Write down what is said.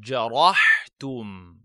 جرحتم.